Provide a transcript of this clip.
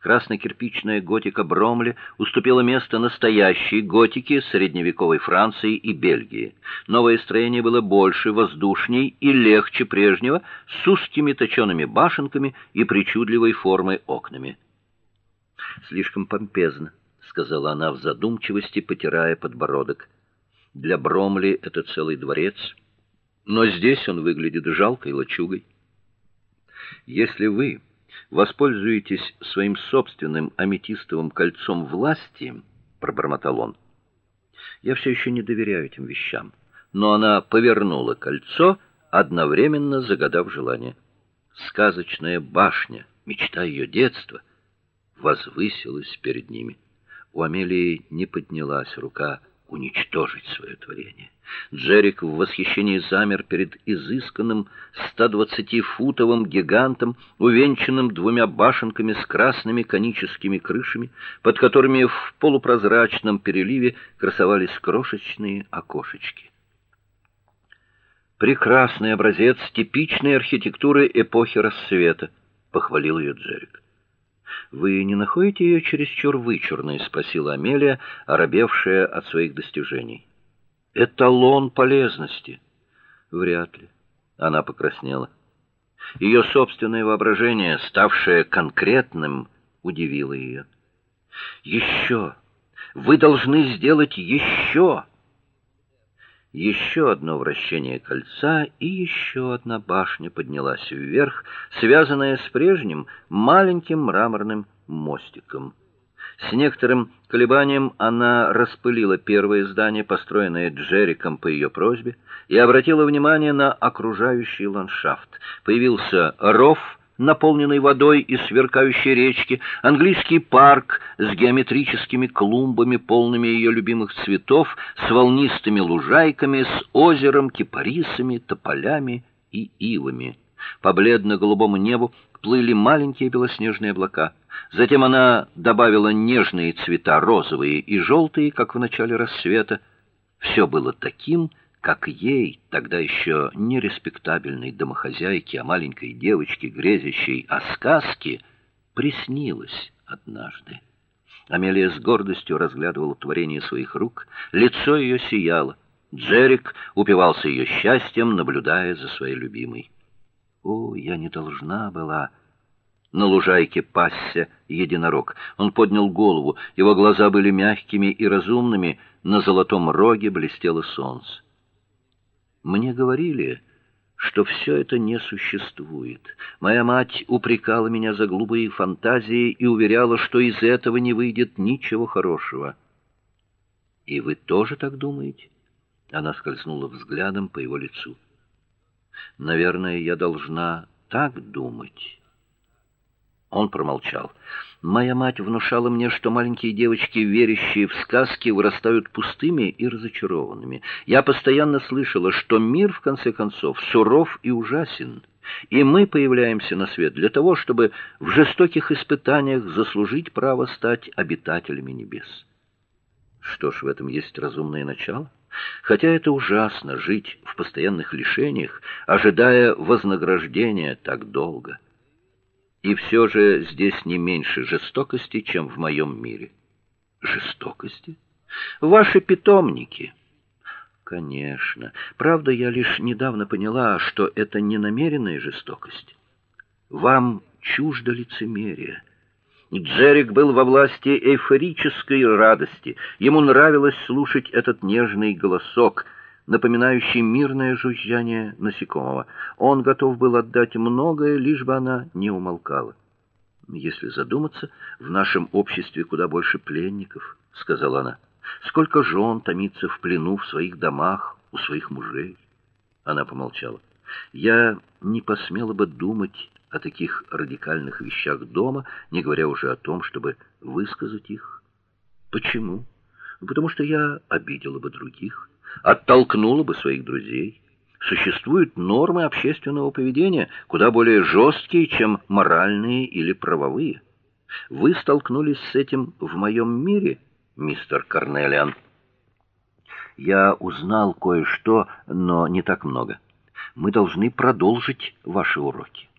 Красно-кирпичная готика Бромли уступила место настоящей готике средневековой Франции и Бельгии. Новое строение было больше, воздушней и легче прежнего, с узкими точеными башенками и причудливой формой окнами. Слишком помпезно, сказала она в задумчивости, потирая подбородок. Для Бромли это целый дворец, но здесь он выглядит жалкой лачугой. Если вы воспользуетесь своим собственным аметистовым кольцом власти, пробормотал он. Я все еще не доверяю этим вещам. Но она повернула кольцо, одновременно загадав желание. Сказочная башня, мечта ее детства, возвысилась перед ними. У Амелии не поднялась рука уничтожить свое творение. Джерик в восхищении замер перед изысканным 120-футовым гигантом, увенчанным двумя башенками с красными коническими крышами, под которыми в полупрозрачном переливе красовались крошечные окошечки. Прекрасный образец типичной архитектуры эпохи Рассвета, похвалил ее Джерик. Вы не находите ее чересчур вычурной, спросила Амелия, оробевшая от своих достижений. Эталон полезности. Вряд ли. Она покраснела. Ее собственное воображение, ставшее конкретным, удивило ее. «Еще! Вы должны сделать еще!» Еще одно вращение кольца, и еще одна башня поднялась вверх, связанная с прежним маленьким мраморным мостиком. С некоторым колебанием она распылила первое здание, построенное Джериком по ее просьбе, и обратила внимание на окружающий ландшафт. Появился ров наполненной водой из сверкающей речки, английский парк с геометрическими клумбами, полными ее любимых цветов, с волнистыми лужайками, с озером, кипарисами, тополями и ивами. По бледно-голубому небу плыли маленькие белоснежные облака. Затем она добавила нежные цвета, розовые и желтые, как в начале рассвета. Все было таким, как ей, тогда еще не респектабельной домохозяйке, а маленькой девочке, грезящей о сказке, приснилось однажды. Амелия с гордостью разглядывала творение своих рук, лицо ее сияло. Джерик упивался ее счастьем, наблюдая за своей любимой. О, я не должна была на лужайке пасся единорог. Он поднял голову, его глаза были мягкими и разумными, на золотом роге блестело солнце. Мне говорили, что все это не существует. Моя мать упрекала меня за глупые фантазии и уверяла, что из этого не выйдет ничего хорошего. И вы тоже так думаете? Она скользнула взглядом по его лицу. Наверное, я должна так думать. Он промолчал. Моя мать внушала мне, что маленькие девочки, верящие в сказки, вырастают пустыми и разочарованными. Я постоянно слышала, что мир в конце концов суров и ужасен, и мы появляемся на свет для того, чтобы в жестоких испытаниях заслужить право стать обитателями небес. Что ж, в этом есть разумное начало. Хотя это ужасно жить в постоянных лишениях, ожидая вознаграждения так долго. И все же здесь не меньше жестокости, чем в моем мире. Жестокости? Ваши питомники. Конечно. Правда, я лишь недавно поняла, что это не намеренная жестокость. Вам чуждо лицемерие. Джерик был во власти эйфорической радости. Ему нравилось слушать этот нежный голосок — напоминающий мирное жужжание насекомого. Он готов был отдать многое, лишь бы она не умолкала. Если задуматься, в нашем обществе куда больше пленников, сказала она. Сколько жен томится в плену в своих домах у своих мужей. Она помолчала. Я не посмела бы думать о таких радикальных вещах дома, не говоря уже о том, чтобы высказать их. Почему? Потому что я обидела бы других оттолкнула бы своих друзей. Существуют нормы общественного поведения, куда более жесткие, чем моральные или правовые. Вы столкнулись с этим в моем мире, мистер Карнелиан. Я узнал кое-что, но не так много. Мы должны продолжить ваши уроки.